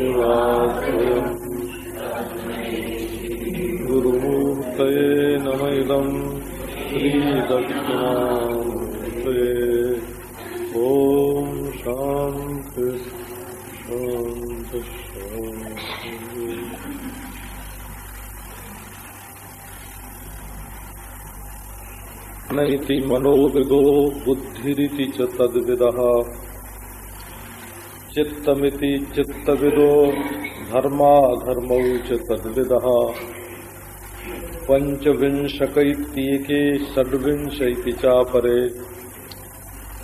स्वात्मानैवाश्रयम् गुरुमूर्तये नम इदम् श्रीदक्षिणामूर्तये ॐ मनोविदो बुद्धिरिति च तद्विदः। चित्तमिति चित्तविदो धर्माधर्मौ च तद्विदः। पञ्चविंशकैत्येके षड्विंश इति चापरे।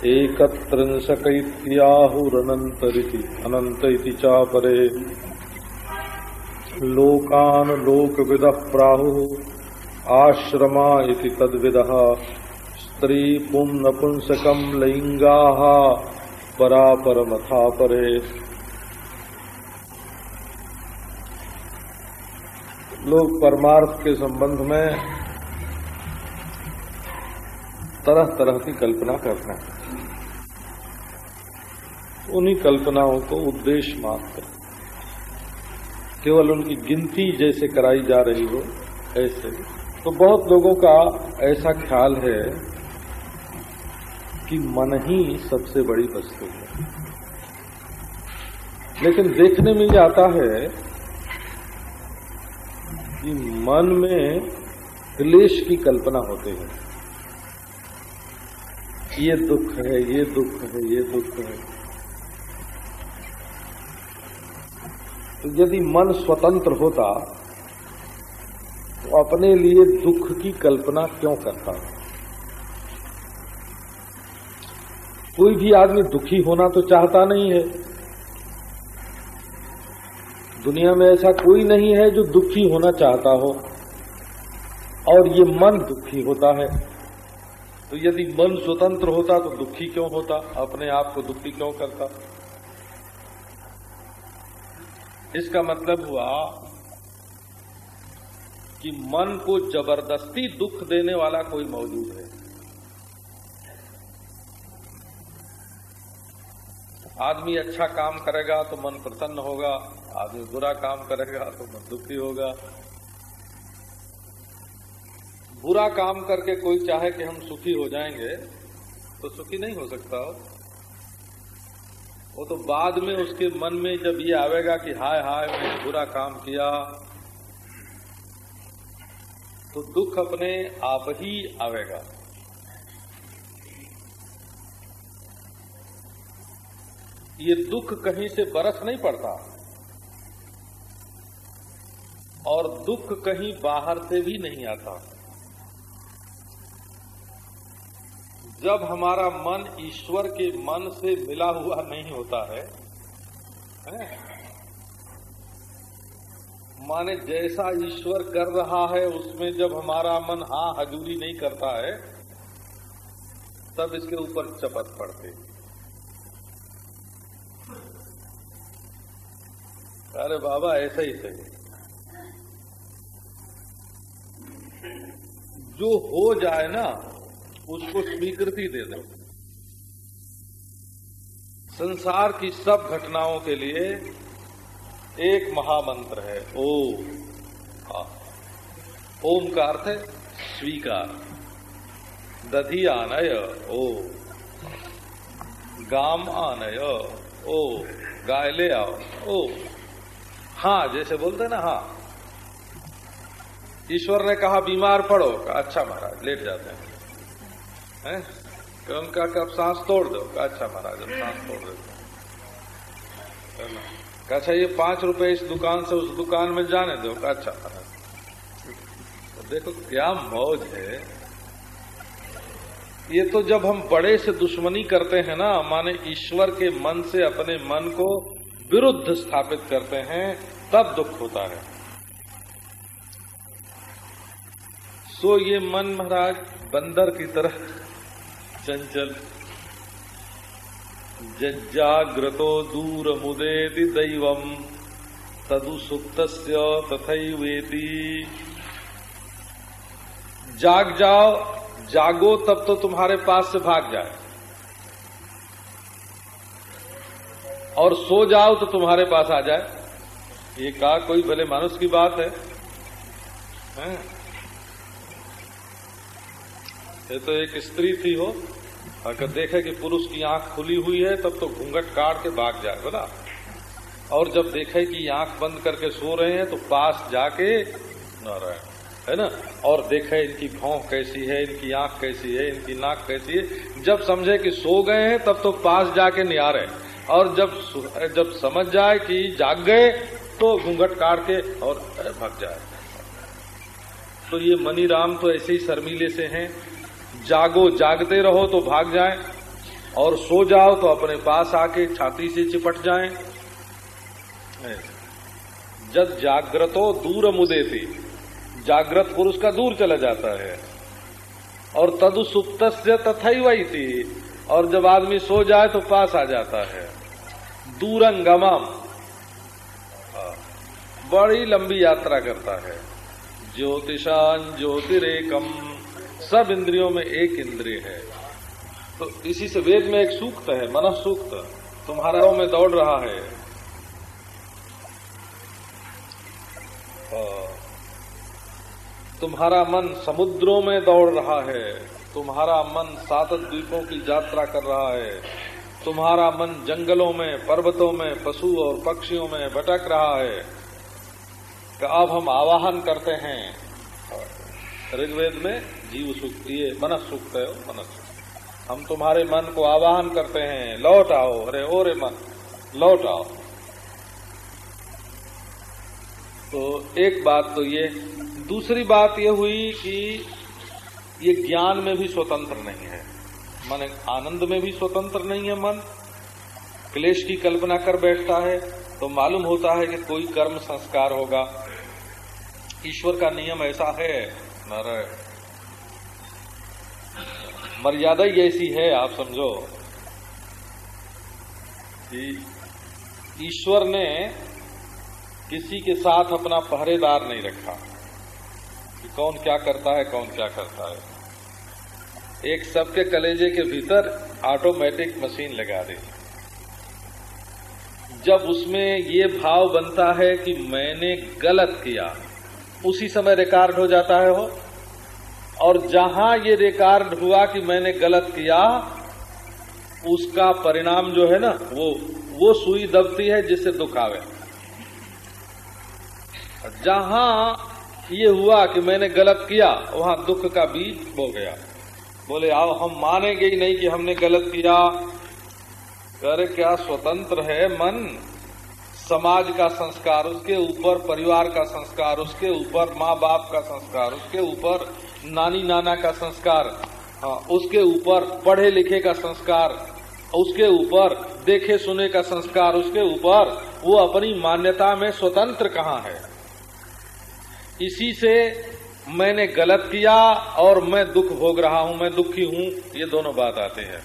एकत्रिंशकैत्याहुरनन्तरिति अनन्त इति चापरे। लोकान् लोकविदः प्राहुः, आश्रमा इति तद्विदः। स्त्री पुं नपुंसकम् लैङ्गाः परापरमथा लोग परमार्थ के संबंध में तरह तरह की कल्पना करते हैं। उन्हीं कल्पनाओं को उद्देश्य मात्र। केवल उनकी गिनती जैसे कराई जा रही हो, ऐसे। तो बहुत लोगों का ऐसा ख्याल है कि मन ही सबसे बड़ी वस्तु है। लेकिन देखने में ये आता है कि मन में क्लेश की कल्पना होते हैं। ये दुख है, ये दुख है, ये दुख है। तो यदि मन स्वतंत्र होता तो अपने लिए दुख की कल्पना क्यों करता? कोई भी आदमी दुखी होना तो चाहता नहीं है। दुनिया में ऐसा कोई नहीं है जो दुखी होना चाहता हो। और ये मन दुखी होता है। तो यदि मन स्वतंत्र होता तो दुखी क्यों होता? अपने आप को दुखी क्यों करता? इसका मतलब हुआ कि मन को ज़बरदस्ती दुख देने वाला कोई मौजूद है। आदमी अच्छा काम करेगा तो मन प्रसन्न होगा। आदमी बुरा काम करेगा तो मन दुखी होगा। बुरा काम करके कोई चाहे कि हम सुखी हो जाएँगे तो सुखी नहीं हो सकता हो वो तो बाद में उसके मन में जब ये आवेगा कि हाय हाय, मैंने बुरा काम किया तो दुख अपने आप ही आवेगा। ये दुख कहीं से बरस नहीं पड़ता। और दुख कहीं बाहर से भी नहीं आता। जब हमारा मन ईश्वर के मन से मिला हुआ नहीं होता है, है? माने जैसा ईश्वर कर रहा है उसमें जब हमारा मन हाँ हजूरी नहीं करता है तब इसके ऊपर चपत पड़ते। अरे बाबा ऐसा ही सही। जो हो जाए ना, उसको स्वीकृति दे दो। संसार की सब घटनाओं के लिए एक महामंत्र है ओ ओम का अर्थ है स्वीकार। दधी आनय ओ गाम आनय ओ गाय ले आओ ओ हाँ जैसे बोलते ना हाँ। ईश्वर ने कहा, बीमार पड़ो। अच्छा महाराज, लेट जाते हैं। हैं? तो उनका कब सांस तोड़ दो। अच्छा महाराज, अब सांस तोड़ देते हैं। अच्छा ये पाँच रुपए इस दुकान से उस दुकान में जाने दो। अच्छा महाराज। तो देखो, क्या मौज है। ये तो जब हम बड़े से दुश्मनी करते हैं ना, माने ईश्वर के मन से अपने मन को विरुद्ध स्थापित करते हैं, तब दुख होता है। सो ये मन महाराज बंदर की तरह चंचल। जजाग्रतो दूर मुदेति दैवम तदु सुप्त तथैवेति। जाग जाओ जागो तब तो तुम्हारे पास से भाग जाए। और सो जाओ तो तुम्हारे पास आ जाए। ये कहा कोई भले मानुष की बात है, है? ये तो एक स्त्री थी हो अगर देखे कि पुरुष की आँख खुली हुई है, तब तो घूंघट काट के भाग जाए, बोला। और जब देखे कि आँख बंद करके सो रहे हैं तो पास जाके न रहे है ना? और देखे इनकी भौं कैसी है, इनकी आँख कैसी है, इनकी नाक कैसी है। जब समझे कि सो गए हैं, तब तो पास जाके निहारे। और जब जब समझ जाए कि जाग गए तो घूंघट काट के और भाग जाए। तो ये मनी राम तो ऐसे ही शर्मीले से हैं। जागो जागते रहो तो भाग जाए और सो जाओ तो अपने पास आके छाती से चिपट जाए। जब जागृतो दूर मुदे थी जागृत पुरुष का दूर चला जाता है और तदु सुप्त तथा वही थी और जब आदमी सो जाए तो पास आ जाता है। दूरंगमम हाँ, बड़ी लंबी यात्रा करता है। ज्योतिषान ज्योतिरेकम। सब इंद्रियों में एक इंद्रिय है। तो इसी से वेद में एक सूक्त है मन सूक्त तुम्हारा में दौड़ रहा है। तुम्हारा मन समुद्रों में दौड़ रहा है। तुम्हारा मन सात द्वीपों की यात्रा कर रहा है। तुम्हारा मन जंगलों में, पर्वतों में, पशु और पक्षियों में भटक रहा है। अब हम आवाहन करते हैं। ऋग्वेद में जीव सुख, ये मन सूक्त है मन हम तुम्हारे मन को आवाहन करते हैं, लौट आओ, अरे ओ रे मन, लौट आओ। तो एक बात तो ये, दूसरी बात यह हुई कि ये ज्ञान में भी स्वतंत्र नहीं है। मन, आनंद में भी स्वतंत्र नहीं है मन। क्लेश की कल्पना कर बैठता है तो मालूम होता है कि कोई कर्म संस्कार होगा। ईश्वर का नियम ऐसा है, नारायण। मर्यादा ही ऐसी है, आप समझो। कि ईश्वर ने किसी के साथ अपना पहरेदार नहीं रखा, कि कौन क्या करता है, कौन क्या करता है। एक सबके कलेजे के भीतर ऑटोमेटिक मशीन लगा दे। जब उसमें ये भाव बनता है कि मैंने गलत किया, उसी समय रिकॉर्ड हो जाता है वो। और जहाँ ये रिकॉर्ड हुआ कि मैंने गलत किया, उसका परिणाम जो है ना, वो वो सुई दबती है जिससे दुख आवे। जहाँ ये हुआ कि मैंने गलत किया, वहाँ दुख का बीज बो गया। बोले, आओ, हम मानेंगे ही नहीं कि हमने गलत किया। अरे, क्या स्वतंत्र है मन? समाज का संस्कार, उसके ऊपर, परिवार का संस्कार, उसके ऊपर, माँ बाप का संस्कार, उसके ऊपर नानी नाना का संस्कार हाँ उसके ऊपर पढ़े लिखे का संस्कार, उसके ऊपर देखे सुने का संस्कार, उसके ऊपर वो अपनी मान्यता में स्वतंत्र कहाँ है। इसी से मैंने गलत किया और मैं दुख भोग रहा हूँ, मैं दुखी हूँ, ये दोनों बात आते हैं।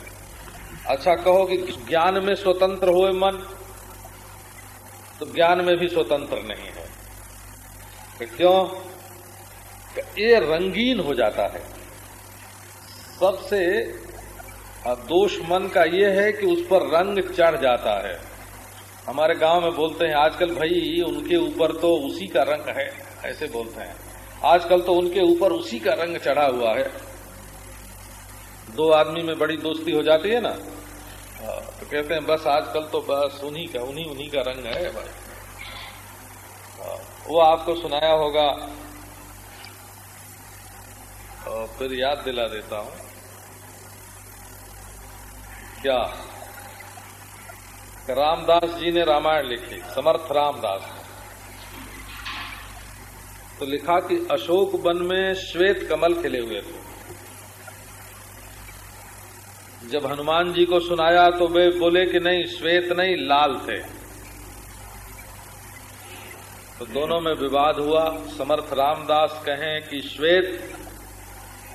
अच्छा कहो कि ज्ञान में स्वतंत्र हो मन तो ज्ञान में भी स्वतंत्र नहीं है। तो क्यों? ये रंगीन हो जाता है। सबसे दोष मन का ये है कि उस पर रंग चढ़ जाता है। हमारे गाँव में बोलते हैं, आजकल भाई उनके ऊपर तो उसी का रंग है, ऐसे बोलते हैं। आजकल तो उनके ऊपर उसी का रंग चढ़ा हुआ है। दो आदमी में बड़ी दोस्ती हो जाती है ना? तो कहते हैं, बस आजकल तो बस उन्हीं का, उन्हीं उन्हीं का रंग है भाई। वो आपको सुनाया होगा और फिर याद दिला देता हूँ। क्या? रामदास जी ने रामायण लिखी। समर्थ रामदास। तो लिखा कि अशोक वन में श्वेत कमल खिले हुए थे। जब हनुमान जी को सुनाया तो वे बोले कि नहीं, श्वेत नहीं, लाल थे। तो दोनों में विवाद हुआ। समर्थ रामदास कहें कि श्वेत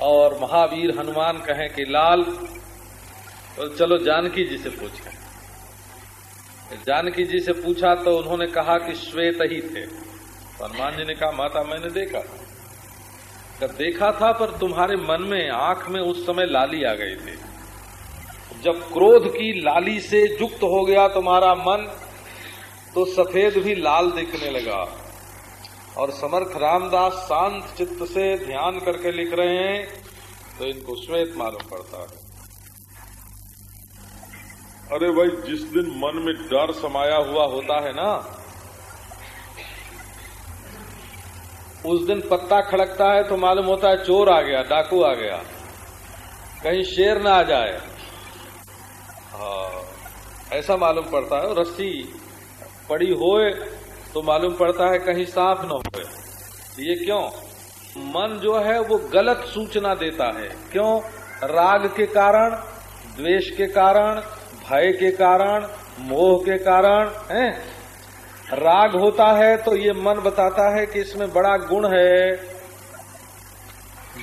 और महावीर हनुमान कहें कि लाल तो चलो जानकी जी से पूछें। जानकी जी से पूछा तो उन्होंने कहा कि श्वेत ही थे। हनुमान जी ने कहा, माता, मैंने देखा जब देखा था, पर तुम्हारे मन में, आँख में उस समय लाली आ गई थी। जब क्रोध की लाली से युक्त हो गया तुम्हारा मन तो सफ़ेद भी लाल दिखने लगा। और समर्थ रामदास शांत चित्त से ध्यान करके लिख रहे हैं तो इनको श्वेत मालूम पड़ता है। अरे भाई, जिस दिन मन में डर समाया हुआ होता है ना, उस दिन पत्ता खड़कता है तो मालूम होता है चोर आ गया, डाकू आ गया। कहीं शेर ना आ जाए। हाँ ऐसा मालूम पड़ता है। रस्सी पड़ी होए तो मालूम पड़ता है कहीं साफ़ न हो। ये क्यों? मन जो है, वो गलत सूचना देता है। क्यों? राग के कारण, द्वेष के कारण, भय के कारण, मोह के कारण, है? राग होता है तो ये मन बताता है कि इसमें बड़ा गुण है।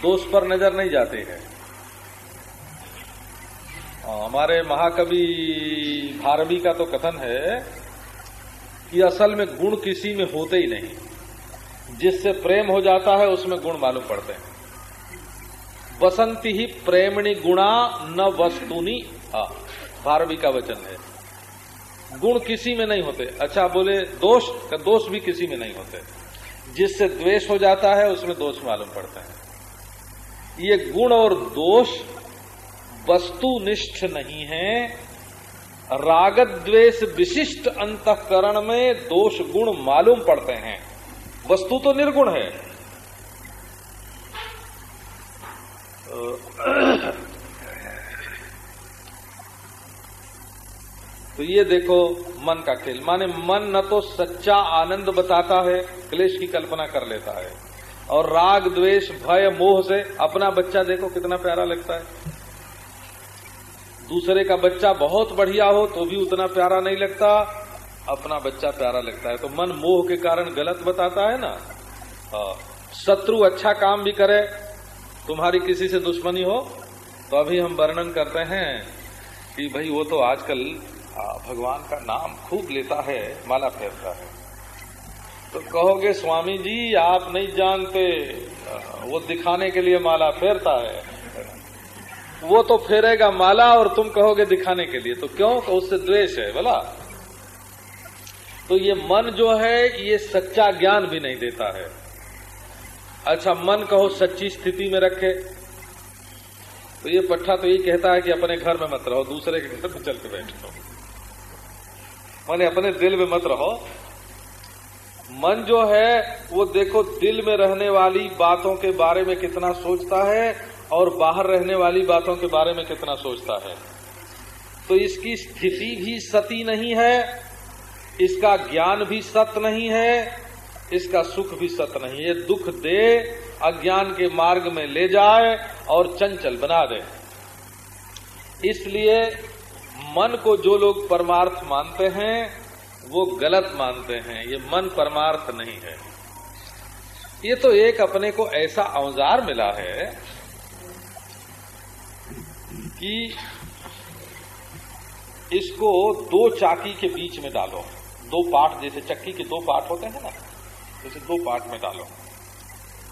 दोष पर नज़र नहीं जाते हैं। हमारे महाकवि भारवी का तो कथन है कि असल में गुण किसी में होते ही नहीं। जिससे प्रेम हो जाता है, उसमें गुण मालूम पड़ते हैं। बसंती ही प्रेमणी गुणा न वस्तुनी भारवी का वचन है। गुण किसी में नहीं होते। अच्छा बोले, दोष, का दोष भी किसी में नहीं होते। जिससे द्वेष हो जाता है, उसमें दोष मालूम पड़ते हैं। ये गुण और दोष वस्तुनिष्ठ नहीं है। राग द्वेष विशिष्ट अंतकरण में दोष गुण मालूम पड़ते हैं। वस्तु तो निर्गुण है। तो ये देखो मन का खेल। माने मन न तो सच्चा आनंद बताता है, क्लेश की कल्पना कर लेता है। और राग द्वेष भय, मोह से अपना बच्चा देखो कितना प्यारा लगता है। दूसरे का बच्चा बहुत बढ़िया हो तो भी उतना प्यारा नहीं लगता। अपना बच्चा प्यारा लगता है। तो मन मोह के कारण गलत बताता है ना? हाँ। शत्रु अच्छा काम भी करे, तुम्हारी किसी से दुश्मनी हो तो अभी हम वर्णन करते हैं कि भाई वो तो आजकल भगवान का नाम खूब लेता है, माला फेरता है। तो कहोगे, स्वामी जी, आप नहीं जानते। वो दिखाने के लिए माला फेरता है। वो तो फेरेगा माला और तुम कहोगे दिखाने के लिए। तो क्यों? तो उससे द्वेष है, बोला। तो ये मन जो है ये सच्चा ज्ञान भी नहीं देता है। अच्छा मन कहो सच्ची स्थिति में रखे। तो ये पट्टा तो यही कहता है कि अपने घर में मत रहो, दूसरे के घर में चल के बैठो। माने अपने दिल में मत रहो। मन जो है, वो देखो दिल में रहने वाली बातों के बारे में कितना सोचता है और बाहर रहने वाली बातों के बारे में कितना सोचता है? तो इसकी स्थिति भी सती नहीं है, इसका ज्ञान भी सत नहीं है, इसका सुख भी सत नहीं है। दुख दे, अज्ञान के मार्ग में ले जाए और चंचल बना दे। इसलिए मन को जो लोग परमार्थ मानते हैं, वो गलत मानते हैं। ये मन परमार्थ नहीं है। ये तो एक अपने को ऐसा औज़ार मिला है कि इसको दो चाकी के बीच में डालो। दो पार्ट, जैसे चक्की के दो पार्ट होते हैं ना जैसे दो पार्ट में डालो।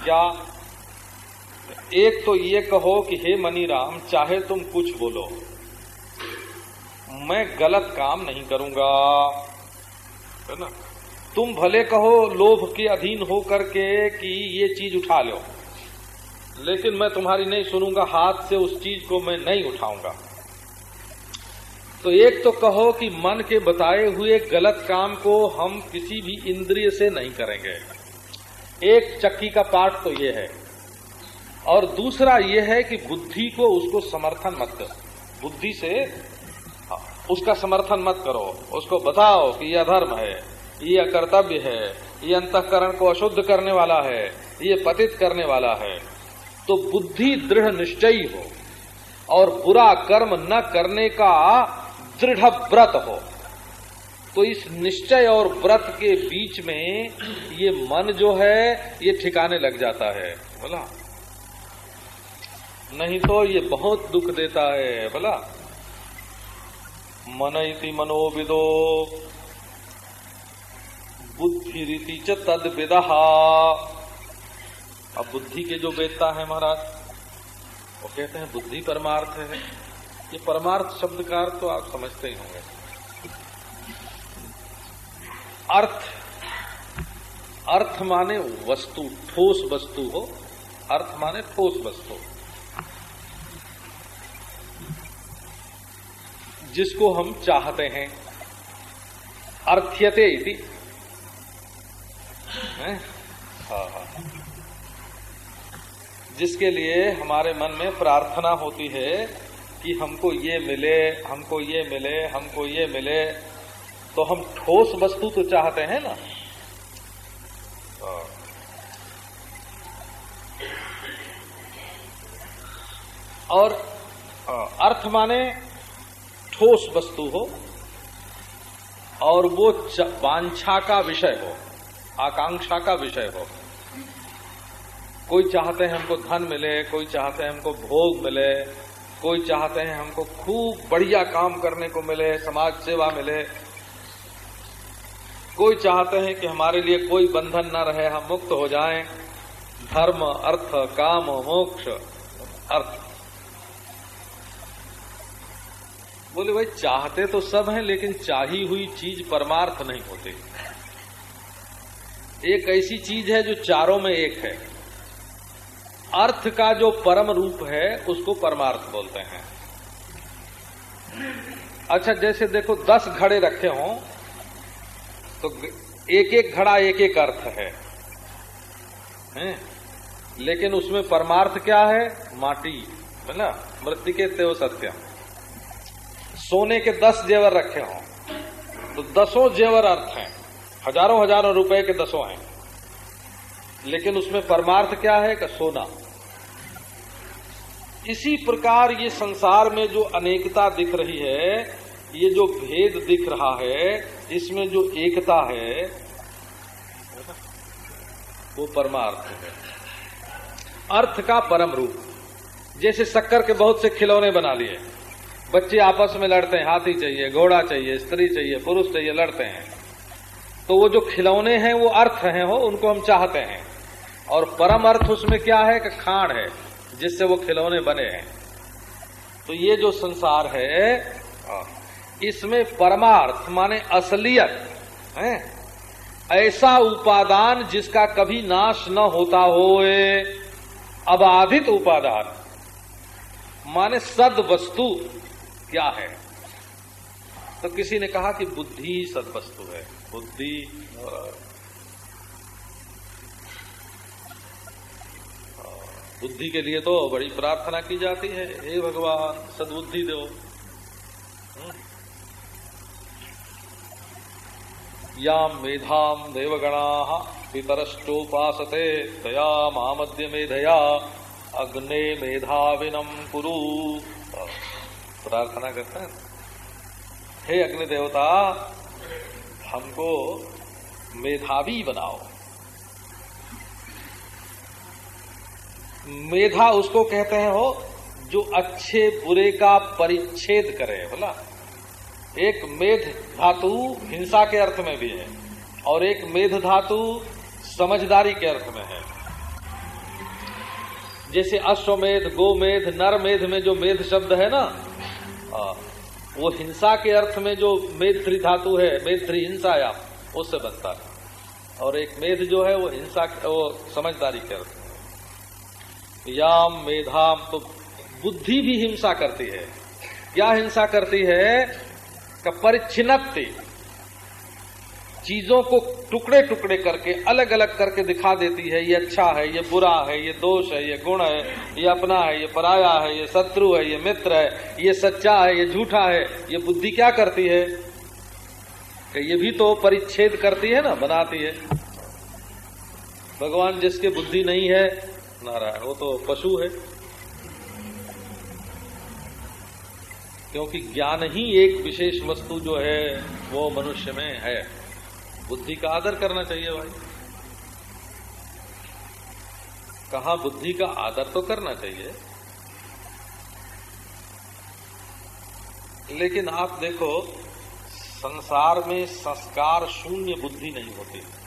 या एक तो ये कहो कि, हे मनीराम, चाहे तुम कुछ बोलो, मैं गलत काम नहीं करूँगा। है ना? तुम भले कहो, लोभ के अधीन हो करके कि ये चीज़ उठा लो। लेकिन मैं तुम्हारी नहीं सुनूँगा हाथ से उस चीज़ को मैं नहीं उठाऊँगा। तो एक तो कहो कि मन के बताए हुए गलत काम को हम किसी भी इंद्रिय से नहीं करेंगे। एक चक्की का पार्ट तो ये है। और दूसरा ये है कि बुद्धि को उसको समर्थन मत करो। बुद्धि से हाँ, उसका समर्थन मत करो। उसको बताओ कि यह अधर्म है ये अकर्तव्य है ये अंतकरण को अशुद्ध करने वाला है ये पतित करने वाला है। तो बुद्धि दृढ़ निश्चयी हो और बुरा कर्म न करने का दृढ़ व्रत हो। तो इस निश्चय और व्रत के बीच में ये मन जो है, ये ठिकाने लग जाता है। बोला नहीं तो ये बहुत दुख देता है बोला मन इति मनोविदो। बुद्धि रीति च तद विदहा अब बुद्धि के जो वेदता है महाराज, वो कहते हैं बुद्धि परमार्थ है। ये परमार्थ शब्द का अर्थ तो आप समझते ही होंगे। अर्थ अर्थ माने वस्तु, ठोस वस्तु हो, अर्थ माने ठोस वस्तु जिसको हम चाहते हैं, अर्थ्यते इति। हाँ हाँ। जिसके लिए हमारे मन में प्रार्थना होती है कि हमको ये मिले, हमको ये मिले, हमको ये मिले। तो हम ठोस वस्तु तो चाहते हैं ना? और अर्थ माने ठोस वस्तु हो, और वो वांछा का विषय हो, आकांक्षा का विषय हो। कोई चाहते हैं हमको धन मिले, कोई चाहते हैं हमको भोग मिले, कोई चाहते हैं हमको खूब बढ़िया काम करने को मिले, समाज सेवा मिले, कोई चाहते हैं कि हमारे लिए कोई बंधन न रहे, हम मुक्त हो जाएँ। धर्म, अर्थ, काम, मोक्ष, अर्थ। बोले, भाई, चाहते तो सब हैं, लेकिन चाही हुई चीज़ परमार्थ नहीं होती। एक ऐसी चीज़ है जो चारों में एक है। अर्थ का जो परम रूप है, उसको परमार्थ बोलते हैं। अच्छा जैसे देखो, दस घड़े रखे हों तो एक एक घड़ा एक एक अर्थ है। हैं? लेकिन उसमें परमार्थ क्या है? माटी, है ना? मृत्यु के तेव सत्य। सोने के दस जेवर रखे हों तो दसों जेवर अर्थ हैं। हज़ारों हज़ारों रुपए के दसों हैं। लेकिन उसमें परमार्थ क्या है? का सोना। इसी प्रकार ये संसार में जो अनेकता दिख रही है, ये जो भेद दिख रहा है, इसमें जो एकता है, वो परमार्थ है। अर्थ का परम रूप। जैसे शक्कर के बहुत से खिलौने बना लिए। बच्चे आपस में लड़ते हैं, हाथी चाहिए, घोड़ा चाहिए, स्त्री चाहिए, पुरुष चाहिए, लड़ते हैं। तो वो जो खिलौने हैं, वो अर्थ हैं हो, उनको हम चाहते हैं। और परम अर्थ उसमें क्या है? कि खाण है। जिससे वो खिलौने बने हैं। तो ये जो संसार है इसमें परमार्थ माने असलियत, है? ऐसा उपादान जिसका कभी नाश न होता हो अबाधित उपादान, माने सद वस्तु क्या है? तो किसी ने कहा कि बुद्धि सद वस्तु है। बुद्धि बुद्धि के लिए तो बड़ी प्रार्थना की जाती है। हे भगवान, सदबुद्धि दो। याम मेधाम देवगणा पितरश्चोपासते दया मामद्य मेधया अग्ने मेधाविनम कुरु। प्रार्थना करते हैं। हे अग्नि देवता हमको मेधावी बनाओ। मेधा उसको कहते हैं हो जो अच्छे बुरे का परिच्छेद करे बोला एक मेध धातु हिंसा के अर्थ में भी है और एक मेध धातु समझदारी के अर्थ में है। जैसे अश्वमेध, गोमेध, नरमेध में जो मेध शब्द है ना वो हिंसा के अर्थ में जो मेध धातु है मेध हिंसा, या, उससे बनता है। और एक मेध जो है, वो हिंसा वो समझदारी के अर्थ याम मेधाम तो बुद्धि भी हिंसा करती है क्या हिंसा करती है का परिच्छिन्नति चीज़ों को टुकड़े टुकड़े करके अलग अलग करके दिखा देती है ये अच्छा है ये बुरा है ये दोष है ये गुण है ये अपना है ये पराया है ये शत्रु है ये मित्र है ये सच्चा है ये झूठा है ये बुद्धि क्या करती है कि ये भी तो परिच्छेद करती है ना बनाती है भगवान जिसके बुद्धि नहीं है नारायण वो तो पशु है। क्योंकि ज्ञान ही एक विशेष वस्तु जो है, वो मनुष्य में है। बुद्धि का आदर करना चाहिए भाई। कहा बुद्धि का आदर तो करना चाहिए। लेकिन आप देखो, संसार में संस्कार शून्य बुद्धि नहीं होती। है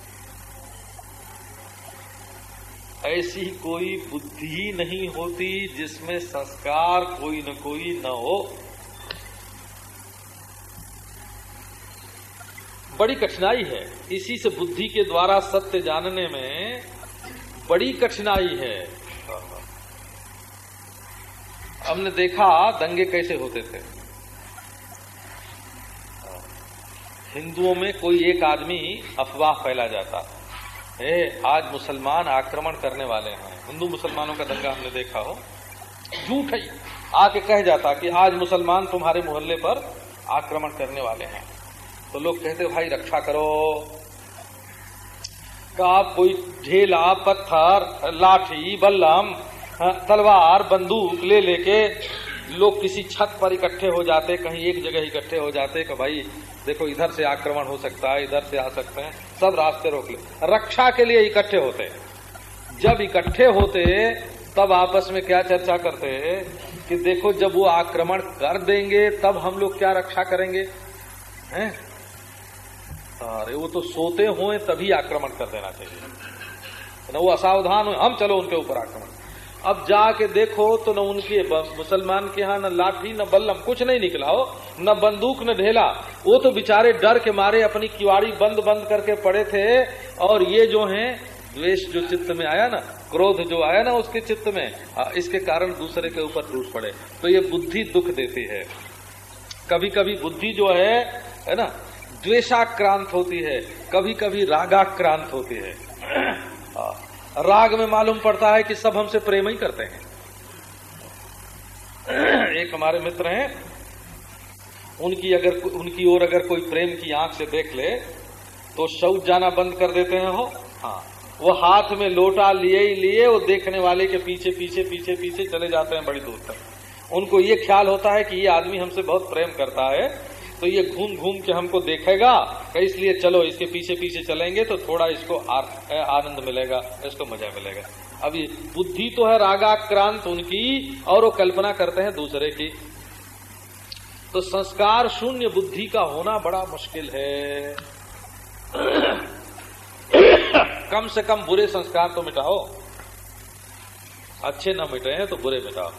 ऐसी कोई बुद्धि नहीं होती जिसमें संस्कार कोई न कोई न हो। बड़ी कठिनाई है। इसी से बुद्धि के द्वारा सत्य जानने में बड़ी कठिनाई है। हमने देखा दंगे कैसे होते थे। हिंदुओं में कोई एक आदमी अफवाह फैला जाता है आज मुसलमान आक्रमण करने वाले हैं। हिंदू मुसलमानों का दंगा हमने देखा हो। झूठ है आके कह जाता कि आज मुसलमान तुम्हारे मोहल्ले पर आक्रमण करने वाले हैं। तो लोग कहते भाई रक्षा करो। का कोई ढेला पत्थर लाठी बल्लम हाँ, तलवार बंदूक ले लेके लोग किसी छत पर इकट्ठे हो जाते, कहीं एक जगह इकट्ठे हो जाते कि भाई, देखो इधर से आक्रमण हो सकता है, इधर से आ सकते हैं, सब रास्ते रोक ले। रक्षा के लिए इकट्ठे होते। जब इकट्ठे होते, तब आपस में क्या चर्चा करते कि देखो जब वो आक्रमण कर देंगे, तब हम लोग क्या रक्षा करेंगे? हैं? अरे, वो तो सोते हुए तभी आक्रमण कर देना चाहिए। न वो असावधान हो, हम चलो उनके ऊपर आक्रमण। अब जाके देखो तो न उनके मुसलमान के यहाँ न लाठी, न बल्लम, कुछ नहीं निकला, हो। न बंदूक, न ढेला। वो तो बेचारे डर के मारे अपनी किवाड़ी बंद बंद करके पड़े थे। और ये जो हैं, द्वेष जो चित्त में आया ना, क्रोध जो आया ना उसके चित्त में इसके कारण दूसरे के ऊपर टूट पड़े। तो ये बुद्धि दुख देती है। कभी कभी बुद्धि जो है है ना, द्वेषाक्रांत होती है। कभी कभी रागाक्रांत होती है। राग में मालूम पड़ता है कि सब हमसे प्रेम ही करते हैं। एक हमारे मित्र हैं, उनकी अगर उनकी ओर अगर कोई प्रेम की आँख से देख ले तो शौच जाना बंद कर देते हैं हो हाँ वो हाथ में लोटा लिए ही लिए, वो देखने वाले के पीछे पीछे पीछे पीछे चले जाते हैं बड़ी दूर तक। उनको ये ख्याल होता है कि ये आदमी हमसे बहुत प्रेम करता है तो ये घूम घूम के हमको देखेगा इसलिए चलो, इसके पीछे पीछे चलेंगे तो थोड़ा इसको आनंद मिलेगा, इसको मज़ा मिलेगा। अब ये बुद्धि तो है रागाक्रांत उनकी, और वो कल्पना करते हैं दूसरे की। तो संस्कार शून्य बुद्धि का होना बड़ा मुश्किल है। कम से कम बुरे संस्कार तो मिटाओ। अच्छे न मिटे हैं तो बुरे मिटाओ।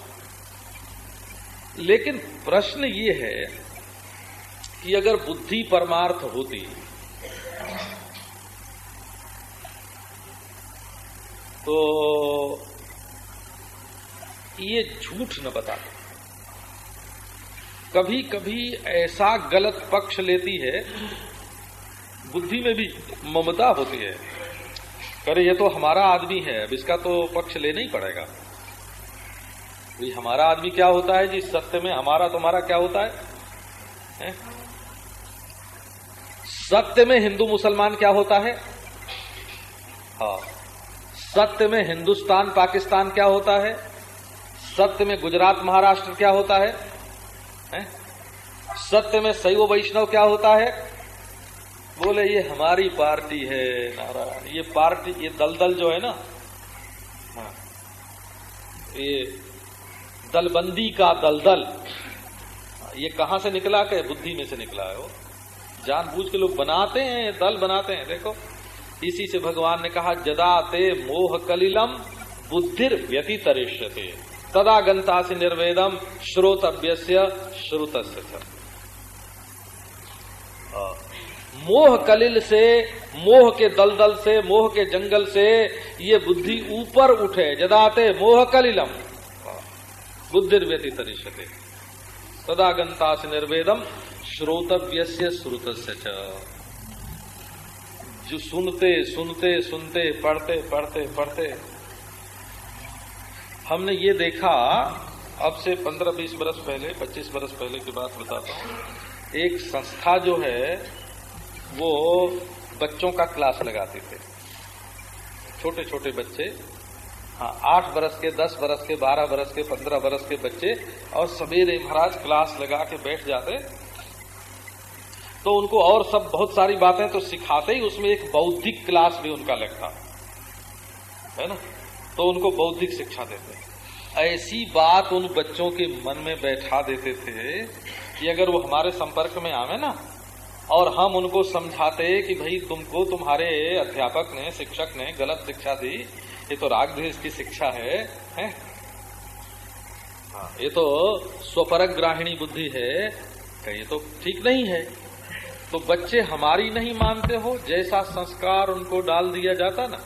लेकिन प्रश्न ये है कि अगर बुद्धि परमार्थ होती तो ये झूठ न बता कभी कभी ऐसा गलत पक्ष लेती है बुद्धि में भी ममता होती है। अरे ये तो हमारा आदमी है अब इसका तो पक्ष लेना ही पड़ेगा। ये हमारा आदमी क्या होता है जी? सत्य में हमारा तुम्हारा क्या होता है, है? सत्य में हिंदू मुसलमान क्या होता है? हाँ। सत्य में हिंदुस्तान पाकिस्तान क्या होता है? सत्य में गुजरात महाराष्ट्र क्या होता है, है? सत्य में शैव वैष्णव क्या होता है? बोले ये हमारी पार्टी है नारायण। ये पार्टी ये दलदल जो है ना हाँ, ये दलबंदी का दलदल। ये कहाँ से निकला के? बुद्धि में से निकला है वो। जानबूझ के लोग बनाते हैं दल बनाते हैं। देखो, इसी से भगवान ने कहा जदाते मोह कलिलम बुद्धिर व्यतितरिष्यते। तदा गंता से निर्वेदम श्रोतव्य श्रुत मोह कलिल से, मोह के दलदल से, मोह के जंगल से ये बुद्धि ऊपर उठे। जदाते मोह कलिलम बुद्धिर व्यतितरिष्यते। तदा गंता से निर्वेदम श्रोतव्य से श्रुत जो सुनते सुनते सुनते, पढ़ते पढ़ते पढ़ते। हमने ये देखा, अब से 15-20 बरस पहले 25 बरस पहले की बात बताता हूँ। एक संस्था जो है, वो बच्चों का क्लास लगाते थे। छोटे छोटे बच्चे हाँ आठ बरस के, दस बरस के, बारह बरस के, पंद्रह बरस के बच्चे, और सवेरे महाराज क्लास लगा के बैठ जाते तो उनको और सब बहुत सारी बातें तो सिखाते ही उसमें एक बौद्धिक क्लास भी उनका लगता। है ना? तो उनको बौद्धिक शिक्षा देते। ऐसी बात उन बच्चों के मन में बैठा देते थे कि अगर वो हमारे संपर्क में आवे ना और हम उनको समझाते कि भाई तुमको तुम्हारे अध्यापक ने शिक्षक ने गलत शिक्षा दी ये तो राग द्वेष की शिक्षा है, है? हाँ, ये तो स्वपरक ग्राहिणी बुद्धि है ये तो ठीक नहीं है। तो बच्चे हमारी नहीं मानते हो, जैसा संस्कार उनको डाल दिया जाता ना।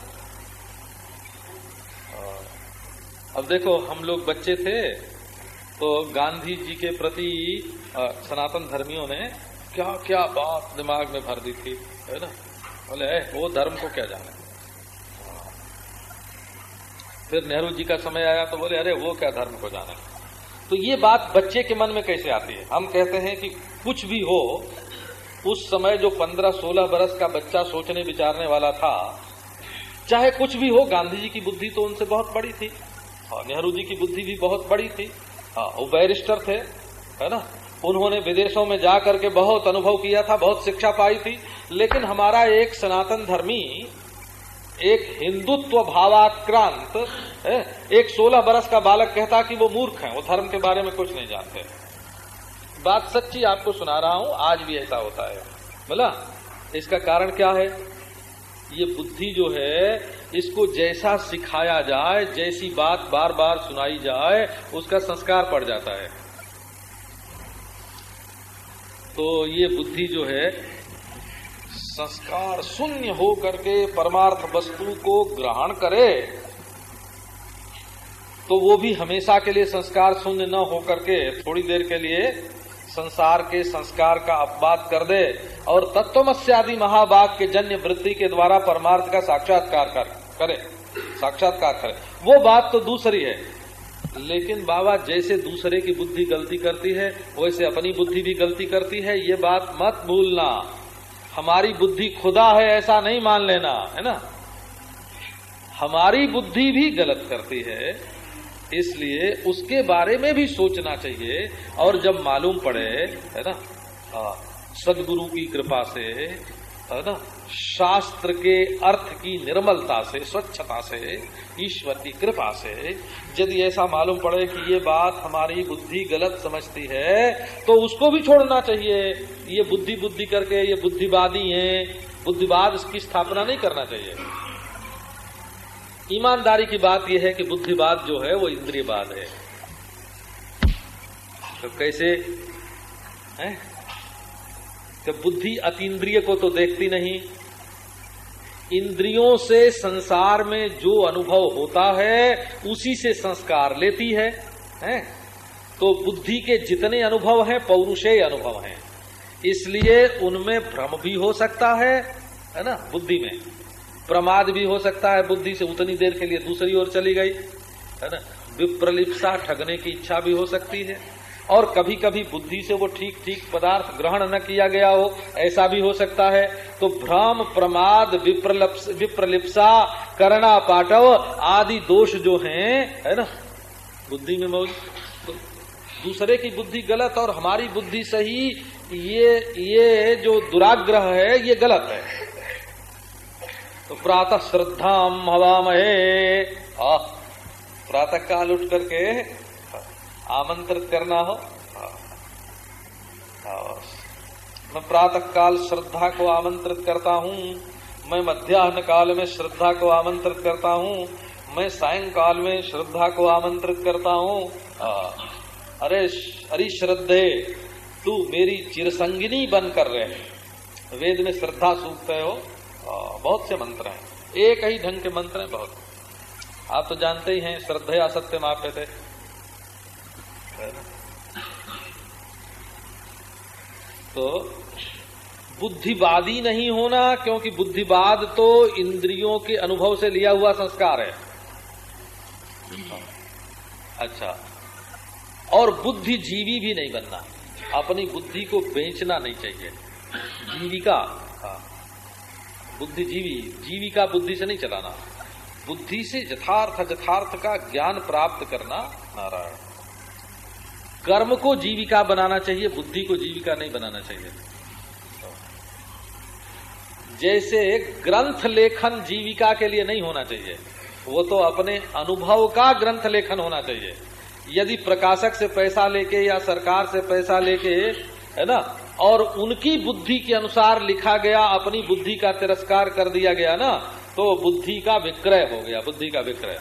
अब देखो, हम लोग बच्चे थे तो गांधी जी के प्रति सनातन धर्मियों ने क्या क्या बात दिमाग में भर दी थी, है ना? बोले वो धर्म को क्या जाने? फिर नेहरू जी का समय आया तो बोले, अरे, वो क्या धर्म को जाने? तो ये बात बच्चे के मन में कैसे आती है? हम कहते हैं कि कुछ भी हो उस समय जो पंद्रह सोलह बरस का बच्चा सोचने विचारने वाला था, चाहे कुछ भी हो, गांधी जी की बुद्धि तो उनसे बहुत बड़ी थी और नेहरू जी की बुद्धि भी बहुत बड़ी थी। हाँ वो बैरिस्टर थे, है ना? उन्होंने विदेशों में जा करके बहुत अनुभव किया था, बहुत शिक्षा पाई थी, लेकिन हमारा एक सनातन धर्मी, एक हिंदुत्व भावाक्रांत एक सोलह बरस का बालक कहता कि वो मूर्ख है, वो धर्म के बारे में कुछ नहीं जानते। बात सच्ची आपको सुना रहा हूँ, आज भी ऐसा होता है। बोला इसका कारण क्या है? ये बुद्धि जो है, इसको जैसा सिखाया जाए, जैसी बात बार बार सुनाई जाए, उसका संस्कार पड़ जाता है। तो ये बुद्धि जो है, संस्कार शून्य हो करके परमार्थ वस्तु को ग्रहण करे तो वो भी हमेशा के लिए संस्कार शून्य न हो करके, थोड़ी देर के लिए संसार के संस्कार का अपवाद कर दे और तत्वमस्यादि महाबाग के जन्य वृत्ति के द्वारा परमार्थ का साक्षात्कार कर, करे साक्षात्कार करे। वो बात तो दूसरी है। लेकिन बाबा जैसे दूसरे की बुद्धि गलती करती है वैसे अपनी बुद्धि भी गलती करती है। ये बात मत भूलना। हमारी बुद्धि खुदा है ऐसा नहीं मान लेना है ना? हमारी बुद्धि भी गलत करती है। इसलिए उसके बारे में भी सोचना चाहिए। और जब मालूम पड़े, है ना? सदगुरु की कृपा से, है ना? शास्त्र के अर्थ की निर्मलता से, स्वच्छता से, ईश्वर की कृपा से, यदि ऐसा मालूम पड़े कि ये बात हमारी बुद्धि गलत समझती है तो उसको भी छोड़ना चाहिए। ये बुद्धि बुद्धि करके, ये बुद्धिवादी हैं। बुद्धिवाद की स्थापना नहीं करना चाहिए। ईमानदारी की बात यह है कि बुद्धिवाद जो है वो इंद्रियवाद है। तो कैसे है? कि बुद्धि अतीन्द्रिय को तो देखती नहीं इंद्रियों से संसार में जो अनुभव होता है उसी से संस्कार लेती है, है? तो बुद्धि के जितने अनुभव हैं पौरुषेय अनुभव हैं। इसलिए उनमें भ्रम भी हो सकता है है ना बुद्धि में। प्रमाद भी हो सकता है बुद्धि से उतनी देर के लिए दूसरी ओर चली गई, है ना? विप्रलिप्सा ठगने की इच्छा भी हो सकती है। और कभी कभी बुद्धि से वो ठीक ठीक पदार्थ ग्रहण न किया गया हो, ऐसा भी हो सकता है। तो भ्रम, प्रमाद, विप्रलिप्सा करना पाटव आदि दोष जो हैं, है ना? बुद्धि में मौजूद तो दूसरे की बुद्धि गलत और हमारी बुद्धि सही, ये ये जो दुराग्रह है, ये गलत है। तो प्रातः श्रद्धा हवामहे प्रातः काल उठ करके आमंत्रित करना हो। मैं प्रातः काल श्रद्धा को आमंत्रित करता हूँ। मैं मध्यान्ह काल में श्रद्धा को आमंत्रित करता हूँ। मैं सायंकाल में श्रद्धा को आमंत्रित करता हूँ। अरे अरे श्रद्धे, तू मेरी चिरसंगिनी बन कर रहे। वेद में श्रद्धा सूखते हो बहुत से मंत्र हैं। एक ही ढंग के मंत्र हैं बहुत। आप तो जानते ही हैं श्रद्धया सत्य मापे थे। तो बुद्धिवादी नहीं होना, क्योंकि बुद्धिवाद तो इंद्रियों के अनुभव से लिया हुआ संस्कार है। अच्छा। और बुद्धिजीवी भी नहीं बनना। अपनी बुद्धि को बेचना नहीं चाहिए। जीविका। हाँ। बुद्धिजीवी जीविका बुद्धि से नहीं चलाना। बुद्धि से यथार्थ यथार्थ का ज्ञान प्राप्त करना नारायण। कर्म को जीविका बनाना चाहिए, बुद्धि को जीविका नहीं बनाना चाहिए। जैसे ग्रंथ लेखन जीविका के लिए नहीं होना चाहिए, वो तो अपने अनुभव का ग्रंथ लेखन होना चाहिए। यदि प्रकाशक से पैसा लेके या सरकार से पैसा लेके, है ना और उनकी बुद्धि के अनुसार लिखा गया अपनी बुद्धि का तिरस्कार कर दिया गया ना तो बुद्धि का विक्रय हो गया बुद्धि का विक्रय।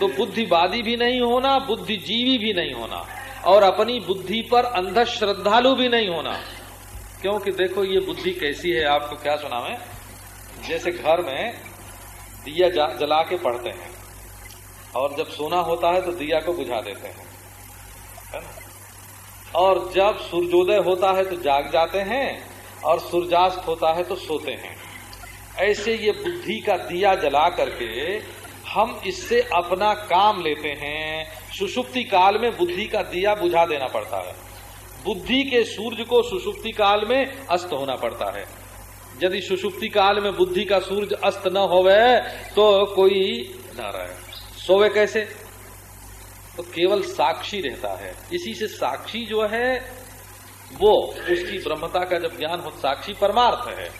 तो बुद्धिवादी भी नहीं होना बुद्धिजीवी भी नहीं होना और अपनी बुद्धि पर अंध श्रद्धालु भी नहीं होना। क्योंकि देखो ये बुद्धि कैसी है आपको क्या सुना मैं? जैसे घर में दिया जला के पढ़ते हैं और जब सोना होता है तो दिया को बुझा देते हैं है ना? और जब सूर्योदय होता है तो जाग जाते हैं, और सूर्यास्त होता है तो सोते हैं। ऐसे ये बुद्धि का दिया जला करके हम इससे अपना काम लेते हैं। सुषुप्ति काल में बुद्धि का दिया बुझा देना पड़ता है। बुद्धि के सूर्य को सुषुप्ति काल में अस्त होना पड़ता है। यदि सुषुप्ति काल में बुद्धि का सूर्य अस्त न होवे तो कोई न रहे। सोवे कैसे? तो केवल साक्षी रहता है। इसी से साक्षी जो है, वो उसकी ब्रह्मता का जब ज्ञान हो, साक्षी परमार्थ है।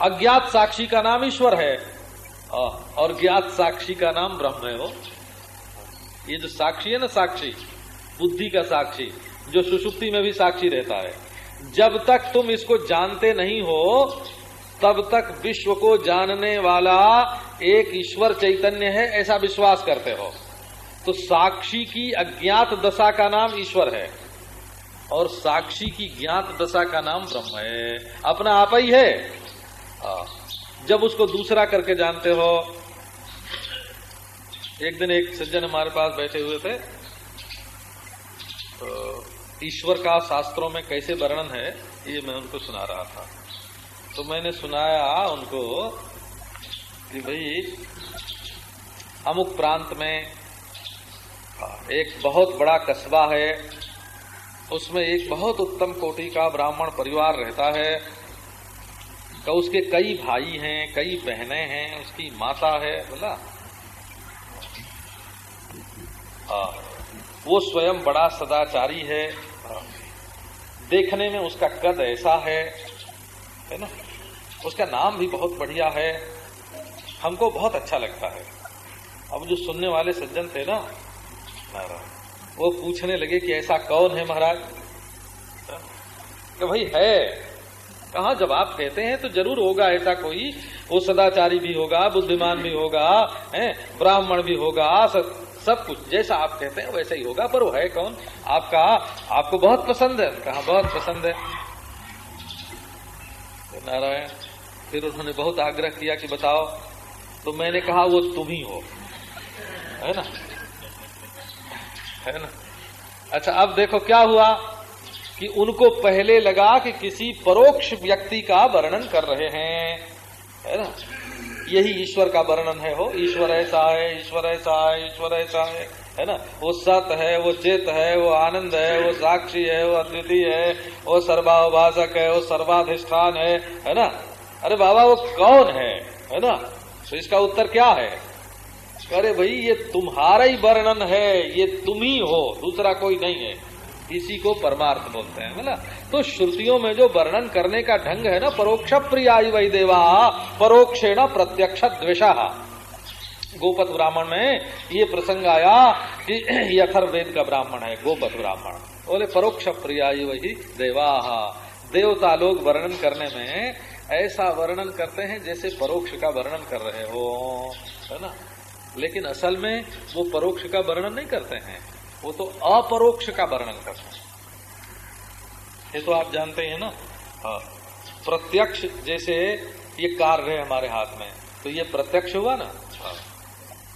अज्ञात साक्षी का नाम ईश्वर है। और ज्ञात साक्षी का नाम ब्रह्म है वो। ये जो साक्षी है ना साक्षी, बुद्धि का साक्षी, जो सुषुप्ति में भी साक्षी रहता है। जब तक तुम इसको जानते नहीं हो तब तक विश्व को जानने वाला एक ईश्वर चैतन्य है, ऐसा विश्वास करते हो। तो साक्षी की अज्ञात दशा का नाम ईश्वर है। और साक्षी की ज्ञात दशा का नाम ब्रह्म है। अपना आप ही है। जब उसको दूसरा करके जानते हो, एक दिन एक सज्जन हमारे पास बैठे हुए थे। तो ईश्वर का शास्त्रों में कैसे वर्णन है, ये मैं उनको सुना रहा था। तो मैंने सुनाया उनको कि भाई, अमुक प्रांत में एक बहुत बड़ा कस्बा है, उसमें एक बहुत उत्तम कोटि का ब्राह्मण परिवार रहता है। तो उसके कई भाई हैं, कई बहनें हैं, उसकी माता है, बोला। वो स्वयं बड़ा सदाचारी है। देखने में उसका कद ऐसा है है ना? उसका नाम भी बहुत बढ़िया है। हमको बहुत अच्छा लगता है। अब जो सुनने वाले सज्जन थे ना वो पूछने लगे कि ऐसा कौन है महाराज? भाई है। कहा जब आप कहते हैं? तो ज़रूर होगा ऐसा कोई। वो सदाचारी भी होगा, बुद्धिमान भी होगा, है, ब्राह्मण भी होगा, सब सब कुछ जैसा आप कहते हैं वैसा ही होगा। पर वो है कौन? आपका, आपको बहुत पसंद है? कहा बहुत पसंद है? तो नारायण फिर उन्होंने बहुत आग्रह किया कि बताओ तो मैंने कहा, वो तुम ही हो। है ना? है ना? अच्छा अब देखो क्या हुआ कि उनको पहले लगा कि किसी परोक्ष व्यक्ति का वर्णन कर रहे हैं। है ना? यही ईश्वर का वर्णन है, हो। ईश्वर ऐसा है, ईश्वर ऐसा है, ईश्वर ऐसा है। है ना? वो सत है, वो चेत है, वो आनंद है, वो साक्षी है, वो अद्वितीय है, वो सर्वाभाषक है, वो सर्वाधिष्ठान है। है ना? अरे बाबा, वो कौन है? है ना? तो इसका उत्तर क्या है? अरे भाई, ये तुम्हारा ही वर्णन है, ये तुम ही हो, दूसरा कोई नहीं है। इसी को परमार्थ बोलते हैं बोला तो श्रुतियों में जो वर्णन करने का ढंग है ना, परोक्ष प्रियाई वही देवा, परोक्षेण प्रत्यक्ष द्वेषा। गोपत ब्राह्मण में ये प्रसंग आया कि यथर्वेद का ब्राह्मण है, गोपत ब्राह्मण। बोले, परोक्ष प्रियाई वही देवा। देवता लोग वर्णन करने में ऐसा वर्णन करते हैं जैसे परोक्ष का वर्णन कर रहे हो, है ना? लेकिन असल में वो परोक्ष का वर्णन नहीं करते हैं। वो तो अपरोक्ष का वर्णन करते हैं। ये तो आप जानते हैं ना? हाँ। प्रत्यक्ष जैसे ये कार्य है हमारे हाथ में तो ये प्रत्यक्ष हुआ ना? हाँ।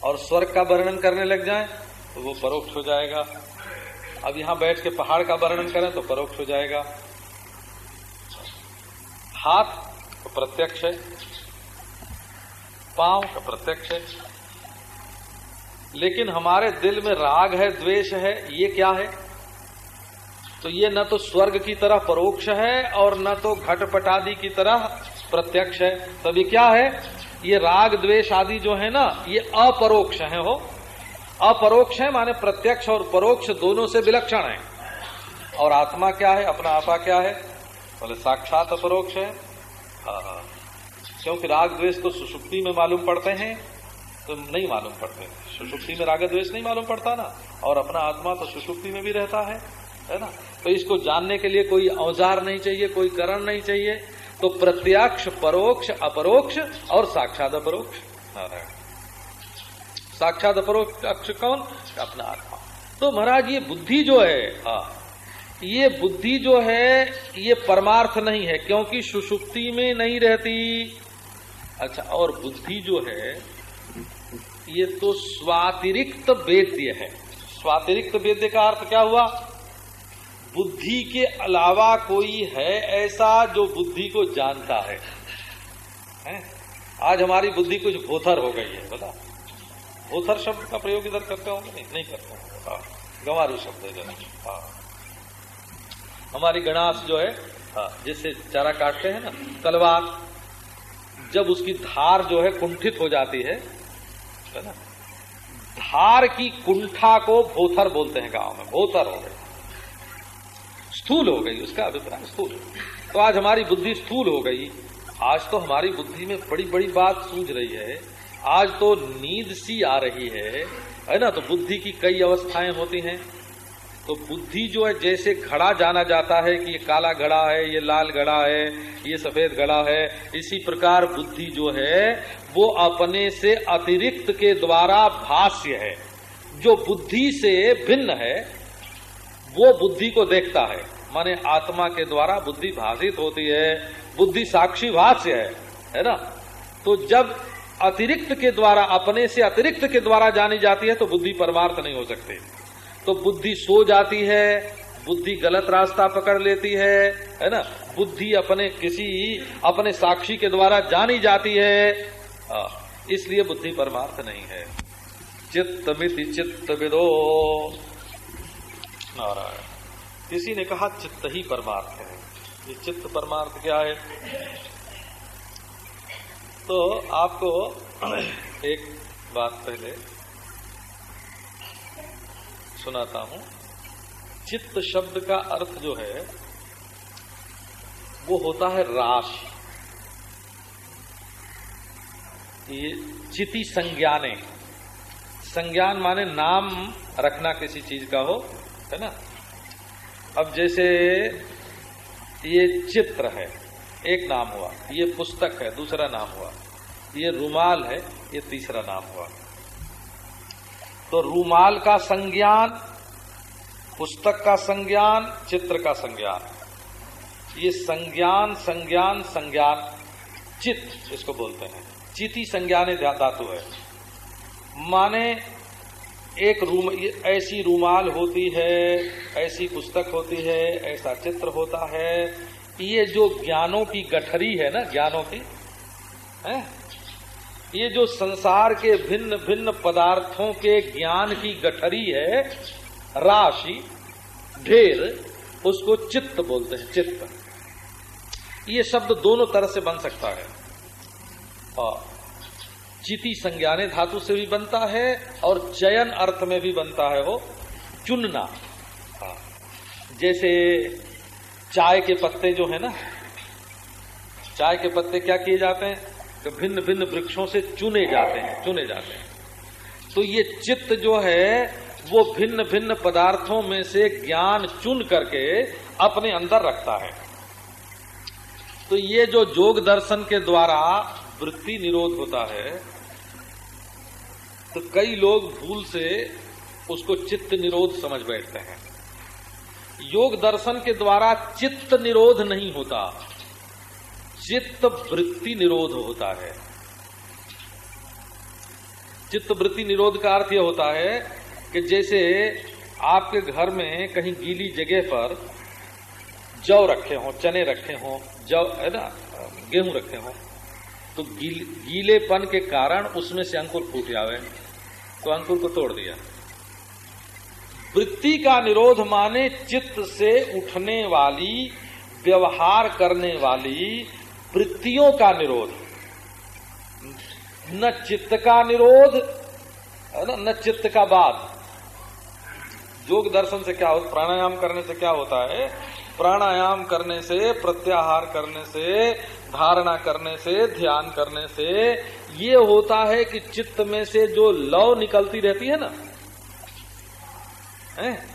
और स्वर्ग का वर्णन करने लग जाए तो वो परोक्ष हो जाएगा। अब यहाँ बैठ के पहाड़ का वर्णन करें तो परोक्ष हो जाएगा। हाथ प्रत्यक्ष है, पाँव का प्रत्यक्ष है, लेकिन हमारे दिल में राग है, द्वेष है, ये क्या है? तो ये न तो स्वर्ग की तरह परोक्ष है और न तो घटपटादि की तरह प्रत्यक्ष है। तभी क्या है? ये राग, द्वेष आदि जो है ना, ये अपरोक्ष है, हो। अपरोक्ष है माने प्रत्यक्ष और परोक्ष दोनों से विलक्षण है। और आत्मा क्या है? अपना आपा क्या है? बोले साक्षात अपरोक्ष हाँ। क्योंकि राग द्वेष तो सुसुप्ति में मालूम पड़ते हैं तो नहीं मालूम पड़ते। सुषुप्ति में राग द्वेष नहीं मालूम पड़ता ना। और अपना आत्मा तो सुषुप्ति में भी रहता है है ना? तो इसको जानने के लिए कोई औज़ार नहीं चाहिए, कोई करण नहीं चाहिए। तो प्रत्यक्ष, परोक्ष, अपरोक्ष और साक्षात अपरोक्ष। साक्षात अपरोक्ष कौन? अपना आत्मा। तो महाराज, ये बुद्धि जो है हाँ। ये बुद्धि जो है ये परमार्थ नहीं है क्योंकि सुषुप्ति में नहीं रहती। अच्छा और बुद्धि जो है ये तो स्वातिरिक्त वेद्य है। स्वातिरिक्त वेद्य का अर्थ क्या हुआ? बुद्धि के अलावा कोई है ऐसा जो बुद्धि को जानता है, है? आज हमारी बुद्धि कुछ भोथर हो गई है बता भोथर शब्द का प्रयोग इधर करते होंगे? नहीं नहीं करते होंगे गंवारू शब्द है हाँ। हमारी गणास जो है हाँ जिससे चारा काटते हैं ना, तलवार, जब उसकी धार जो है कुंठित हो जाती है है ना, धार की कुंठा को भोथर बोलते हैं गाँव में, भोथर हो गई। स्थूल हो गई, उसका अभिप्राय स्थूल। तो आज हमारी बुद्धि स्थूल हो गई। आज तो हमारी बुद्धि में बड़ी बड़ी बात सूझ रही है। आज तो नींद सी आ रही है है ना तो बुद्धि की कई अवस्थाएँ होती हैं। तो बुद्धि जो है, जैसे घड़ा जाना जाता है कि ये काला घड़ा है, ये लाल घड़ा है, ये सफ़ेद घड़ा है, इसी प्रकार बुद्धि जो है, वो अपने से अतिरिक्त के द्वारा भाष्य है। जो बुद्धि से भिन्न है, वो बुद्धि को देखता है। माने आत्मा के द्वारा बुद्धि भाषित होती है, बुद्धि साक्षी भाष्य है है ना? तो जब अतिरिक्त के द्वारा, अपने से अतिरिक्त के द्वारा जानी जाती है तो बुद्धि परमार्थ नहीं हो सकती। तो बुद्धि सो जाती है, बुद्धि गलत रास्ता पकड़ लेती है है ना? बुद्धि अपने किसी, अपने साक्षी के द्वारा जानी जाती है। इसलिए बुद्धि परमार्थ नहीं है। चित्त मिति चित्त विदो नारायण। किसी ने कहा, चित्त ही परमार्थ है। ये चित्त परमार्थ क्या है? तो आपको एक बात पहले सुनाता हूँ। चित्त शब्द का अर्थ जो है, वो होता है राश। ये चिति संज्ञाने। संज्ञान माने नाम रखना किसी चीज़ का हो, है ना? अब जैसे ये चित्र है, एक नाम हुआ, ये पुस्तक है, दूसरा नाम हुआ, ये रुमाल है, ये तीसरा नाम हुआ। तो रूमाल का संज्ञान, पुस्तक का संज्ञान, चित्र का संज्ञान। ये संज्ञान संज्ञान संज्ञान, चित्त इसको बोलते हैं। चिति संज्ञान धातु है। माने एक रूम ऐसी रूमाल होती है, ऐसी पुस्तक होती है, ऐसा चित्र होता है। ये जो ज्ञानों की गठरी है ना, ज्ञानों की, है? ये जो संसार के भिन्न भिन्न पदार्थों के ज्ञान की गठरी है, राशि, ढेर, उसको चित्त बोलते हैं, चित्त। ये शब्द दोनों तरह से बन सकता है। और चिति संज्ञाने धातु से भी बनता है और चयन अर्थ में भी बनता है वो, चुनना। हाँ। जैसे चाय के पत्ते जो है ना, चाय के पत्ते क्या किए जाते हैं? तो भिन्न भिन्न वृक्षों से चुने जाते हैं, चुने जाते हैं। तो ये चित्त जो है, वो भिन्न भिन्न पदार्थों में से ज्ञान चुन करके अपने अंदर रखता है। तो ये जो जोग दर्शन के द्वारा वृत्ति निरोध होता है तो कई लोग भूल से उसको चित्त निरोध समझ बैठते हैं। योग दर्शन के द्वारा चित्त निरोध नहीं होता। चित्त वृत्ति निरोध होता है। चित्त वृत्ति निरोध का अर्थ यह होता है कि जैसे आपके घर में कहीं गीली जगह पर जौ रखे हों चने रखे हों जौ है ना गेहूँ रखे हों तो गील, गीलेपन के कारण उसमें से अंकुर फूट जावे तो अंकुर को तोड़ दिया। वृत्ति का निरोध माने चित्त से उठने वाली व्यवहार करने वाली वृत्तियों का निरोध। न चित्त का निरोध न चित्त का बाद योग दर्शन से क्या होता प्राणायाम करने से क्या होता है? प्राणायाम करने से, प्रत्याहार करने से, धारणा करने से, ध्यान करने से, ये होता है कि चित्त में से जो लव निकलती रहती है ना, है?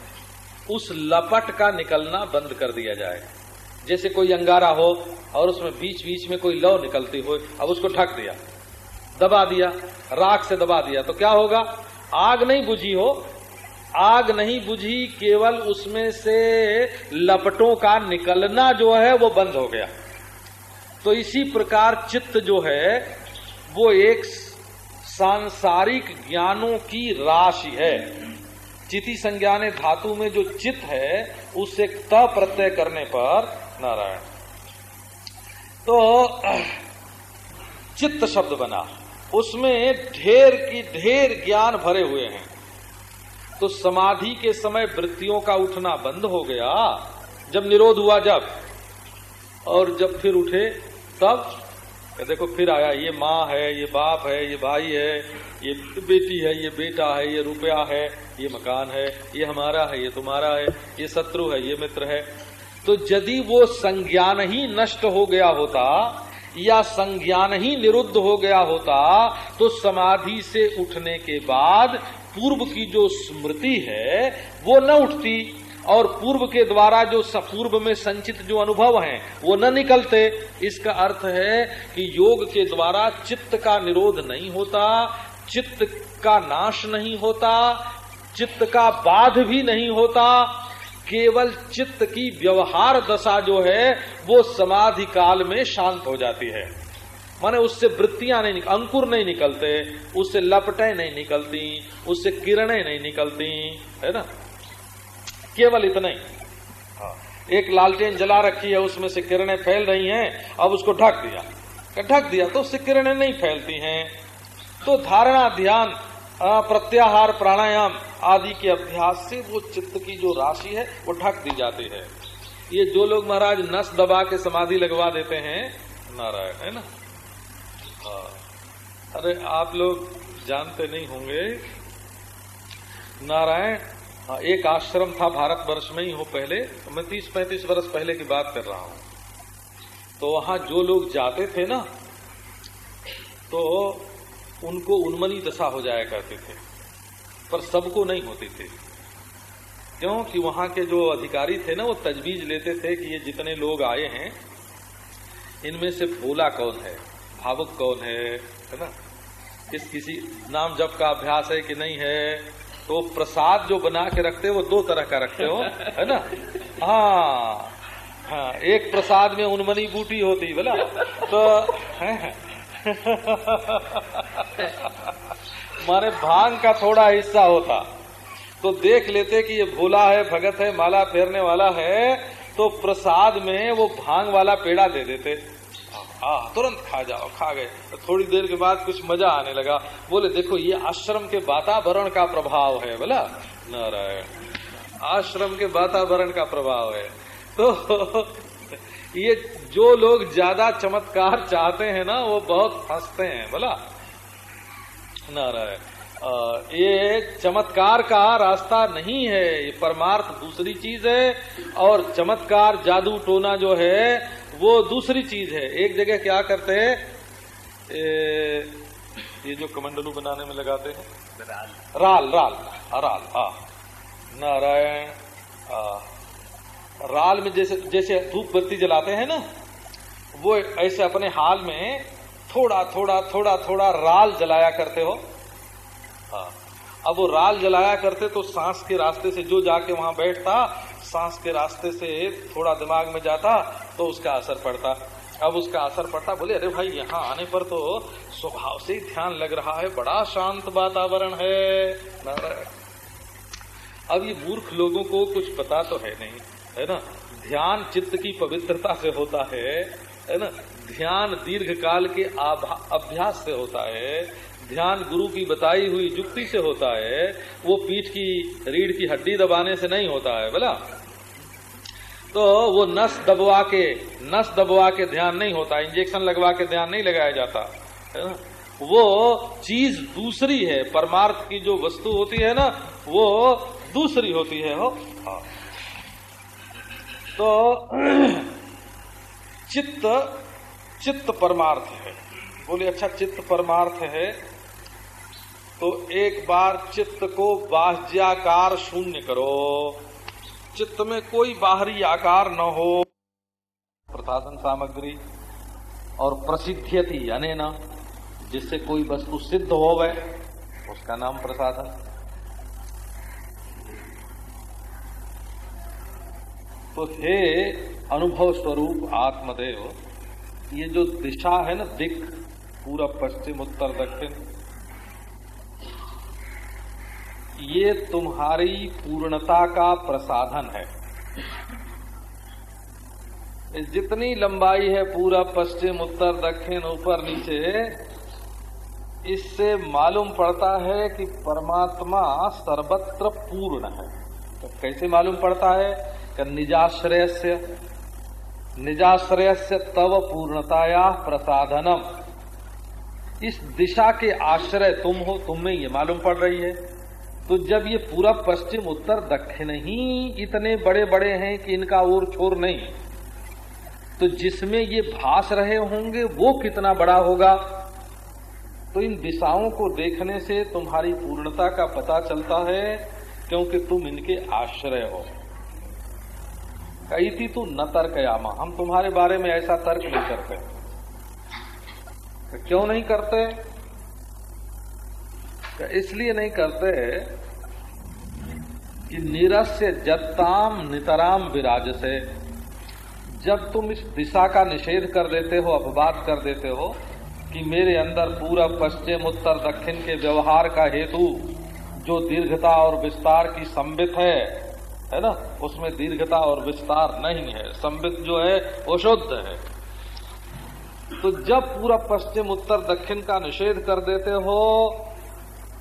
उस लपट का निकलना बंद कर दिया जाए। जैसे कोई अंगारा हो और उसमें बीच बीच में कोई लव निकलती हो, अब उसको ढक दिया, दबा दिया, राख से दबा दिया तो क्या होगा? आग नहीं बुझी हो, आग नहीं बुझी, केवल उसमें से लपटों का निकलना जो है, वो बंद हो गया। तो इसी प्रकार चित्त जो है, वो एक सांसारिक ज्ञानों की राशि है। चिति संज्ञाने धातु में जो चित्त है, उससे त प्रत्यय करने पर नारायण तो चित्त शब्द बना उसमें ढेर की ढेर ज्ञान भरे हुए हैं तो समाधि के समय वृत्तियों का उठना बंद हो गया जब निरोध हुआ जब और जब फिर उठे तब देखो फिर आया ये माँ है ये बाप है ये भाई है ये बेटी है ये बेटा है ये रुपया है ये मकान है ये हमारा है ये तुम्हारा है ये शत्रु है ये मित्र है तो यदि वो संज्ञान ही नष्ट हो गया होता या संज्ञान ही निरुद्ध हो गया होता तो समाधि से उठने के बाद पूर्व की जो स्मृति है, वो न उठती। और पूर्व के द्वारा जो पूर्व में संचित जो अनुभव हैं, वो न निकलते। इसका अर्थ है कि योग के द्वारा चित्त का निरोध नहीं होता, चित्त का नाश नहीं होता, चित्त का बाध भी नहीं होता केवल चित्त की व्यवहार दशा जो है, वो समाधि काल में शांत हो जाती है। माने उससे वृत्तियाँ नहीं अंकुर नहीं निकलते, उससे लपटें नहीं निकलती, उससे किरणें नहीं निकलती, है ना? केवल इतना ही। हाँ। एक लालटेन जला रखी है, उसमें से किरणें फैल रही हैं, अब उसको ढक दिया। ढक दिया तो उससे किरणें नहीं फैलती हैं। तो धारणा ध्यान प्रत्याहार प्राणायाम आदि के अभ्यास से वो चित्त की जो राशि है, वो ढक दी जाती है। ये जो लोग महाराज नस दबा के समाधि लगवा देते हैं, नारायण, है ना? हाँ। अरे, आप लोग जानते नहीं होंगे। नारायण हाँ एक आश्रम था भारतवर्ष में ही हो पहले। मैं तीस पैंतीस वर्ष पहले की बात कर रहा हूँ। तो वहाँ जो लोग जाते थे ना तो उनको उन्मनी दशा हो जाया करते थे, पर सबको नहीं होती थी। क्योंकि वहाँ के जो अधिकारी थे ना, वो तजवीज लेते थे कि ये जितने लोग आए हैं, इनमें से भोला कौन है, भावुक कौन है है ना? किस, किसी नाम जप का अभ्यास है कि नहीं है? तो प्रसाद जो बना के रखते हो वो दो तरह का रखते हो, है ना? हाँ हाँ एक प्रसाद में उनमनी बूटी होती, बोला? तो मारे भाँग का थोड़ा हिस्सा होता। तो देख लेते कि ये भोला है, भगत है, माला फेरने वाला है तो प्रसाद में वो भाँग वाला पेड़ा दे देते। हाँ तुरंत खा जाओ, खा गए। थोड़ी देर के बाद कुछ मज़ा आने लगा। बोले, देखो, ये आश्रम के वातावरण का प्रभाव है, बोला? नारायण, आश्रम के वातावरण का प्रभाव है। तो ये जो लोग ज़्यादा चमत्कार चाहते हैं ना वो बहुत फंसते हैं बोला। नारायण ये चमत्कार का रास्ता नहीं है ये परमार्थ दूसरी चीज़ है और चमत्कार जादू टोना जो है वो दूसरी चीज़ है। एक जगह क्या करते हैं? ये जो कमंडलू बनाने में लगाते हैं। राल। राल राल। हाँ नारायण राल में जैसे जैसे धूप बत्ती जलाते हैं ना, वो ऐसे अपने हाल में थोड़ा थोड़ा थोड़ा थोड़ा राल जलाया करते हो। हाँ। अब वो राल जलाया करते तो सांस के रास्ते से जो जाके वहाँ बैठता, सांस के रास्ते से थोड़ा दिमाग में जाता तो उसका असर पड़ता। अब उसका असर पड़ता, बोले, अरे भाई, यहाँ आने पर तो स्वभाव से ही ध्यान लग रहा है, बड़ा शांत वातावरण है। अब ये मूर्ख लोगों को कुछ पता तो है नहीं। है ना? ध्यान चित्त की पवित्रता से होता है है ना? ध्यान दीर्घ काल के अभ्यास से होता है, ध्यान गुरु की बताई हुई जुक्ति से होता है, वो पीठ की रीढ़ की हड्डी दबाने से नहीं होता है, बोला? तो वो नस दबवा के, नस दबवा के ध्यान नहीं होता, इंजेक्शन लगवा के ध्यान नहीं लगाया जाता, है ना? वो चीज़ दूसरी है, परमार्थ की जो वस्तु होती है ना, वो दूसरी होती है, हो? हाँ। तो चित्त चित्त परमार्थ है। बोले अच्छा चित्त परमार्थ है तो एक बार चित्त को बाह्याकार शून्य करो। चित्त में कोई बाहरी आकार न हो। प्रसाधन सामग्री और प्रसिद्धियति अने न, जिससे कोई वस्तु सिद्ध हो वह उसका नाम प्रसाधन तो हे अनुभव स्वरूप आत्मदेव, ये जो दिशा है ना दिक पूरब पश्चिम, उत्तर, दक्षिण, ये तुम्हारी पूर्णता का प्रसाधन है। जितनी लंबाई है पूरा पश्चिम, उत्तर, दक्षिण, ऊपर, नीचे, इससे मालूम पड़ता है कि परमात्मा सर्वत्र पूर्ण है। तो कैसे मालूम पड़ता है? निजाश्रय से निजाश्रय से तव पूर्णताया प्रसाधनम। इस दिशा के आश्रय तुम हो तुम में ये मालूम पड़ रही है। तो जब ये पूरा पश्चिम, उत्तर, दक्षिण ही इतने बड़े बड़े हैं कि इनका और छोर नहीं तो जिसमें ये भास रहे होंगे, वो कितना बड़ा होगा? तो इन दिशाओं को देखने से तुम्हारी पूर्णता का पता चलता है, क्योंकि तुम इनके आश्रय हो। थी तू न तर्कयामा हम तुम्हारे बारे में ऐसा तर्क नहीं करते। तो क्यों नहीं करते? तो इसलिए नहीं करते कि निरस्य जत्ताम नितराम विराज से जब तुम इस दिशा का निषेध कर देते हो, अपवाद कर देते हो, कि मेरे अंदर पूरा पश्चिम, उत्तर, दक्षिण के व्यवहार का हेतु जो दीर्घता और विस्तार की संबित है है ना? उसमें दीर्घता और विस्तार नहीं है। संबित जो है, वो शुद्ध है। तो जब पूरा पश्चिम, उत्तर, दक्षिण का निषेध कर देते हो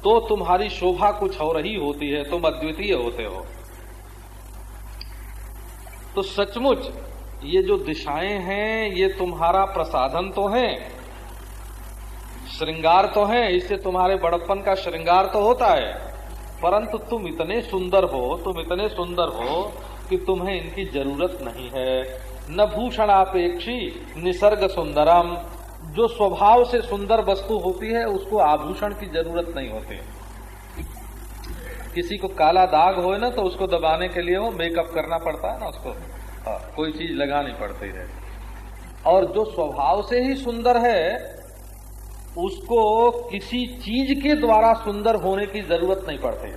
तो तुम्हारी शोभा कुछ ही होती है। तुम अद्वितीय होते हो। तो सचमुच, ये जो दिशाएँ हैं, ये तुम्हारा प्रसाधन तो है। श्रृंगार तो है, इससे तुम्हारे बड़प्पन का श्रृंगार तो होता है। परंतु तुम इतने सुंदर हो तुम इतने सुंदर हो कि तुम्हें इनकी ज़रूरत नहीं है। न भूषण भूषणापेक्षी निसर्ग सुंदरम। जो स्वभाव से सुंदर वस्तु होती है उसको आभूषण की ज़रूरत नहीं होती। किसी को काला दाग हो ना तो उसको दबाने के लिए वो मेकअप करना पड़ता है ना उसको। हाँ, कोई चीज़ लगानी पड़ती है। और जो स्वभाव से ही सुंदर है उसको किसी चीज़ के द्वारा सुंदर होने की ज़रूरत नहीं पड़ती।